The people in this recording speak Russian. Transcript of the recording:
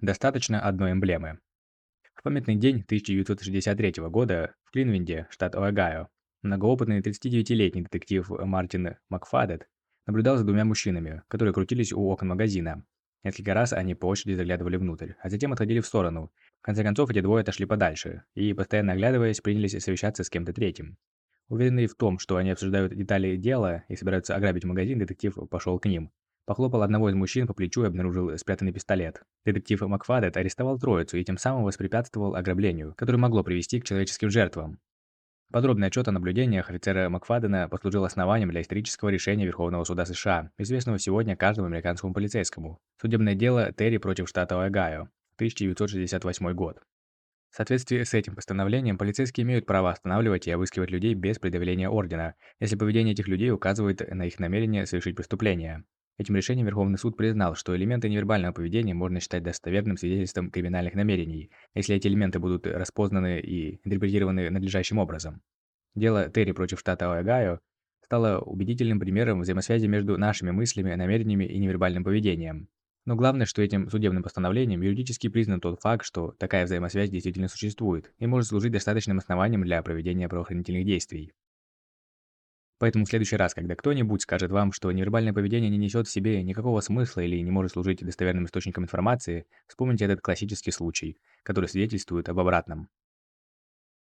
Достаточно одной эмблемы. В памятный день 1963 года в Клинвинде, штат Огайо, многоопытный 39-летний детектив Мартин Макфадет наблюдал за двумя мужчинами, которые крутились у окон магазина. Несколько раз они по очереди заглядывали внутрь, а затем отходили в сторону. В конце концов, эти двое отошли подальше и, постоянно оглядываясь, принялись совещаться с кем-то третьим. Уверенный в том, что они обсуждают детали дела и собираются ограбить магазин, детектив пошел к ним. Похлопал одного из мужчин по плечу и обнаружил спрятанный пистолет. Детектив Макфадет арестовал троицу и тем самым воспрепятствовал ограблению, которое могло привести к человеческим жертвам. Подробный отчет о наблюдениях офицера Макфадена послужил основанием для исторического решения Верховного суда США, известного сегодня каждому американскому полицейскому. Судебное дело Терри против штата Огайо, 1968 год. В соответствии с этим постановлением, полицейские имеют право останавливать и обыскивать людей без предъявления ордена, если поведение этих людей указывает на их намерение совершить преступление. Этим решением Верховный суд признал, что элементы невербального поведения можно считать достоверным свидетельством криминальных намерений, если эти элементы будут распознаны и интерпретированы надлежащим образом. Дело Терри против штата Огайо стало убедительным примером взаимосвязи между нашими мыслями, намерениями и невербальным поведением. Но главное, что этим судебным постановлением юридически признан тот факт, что такая взаимосвязь действительно существует и может служить достаточным основанием для проведения правоохранительных действий. Поэтому в следующий раз, когда кто-нибудь скажет вам, что невербальное поведение не несет в себе никакого смысла или не может служить достоверным источником информации, вспомните этот классический случай, который свидетельствует об обратном.